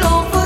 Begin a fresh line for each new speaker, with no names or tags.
flojo.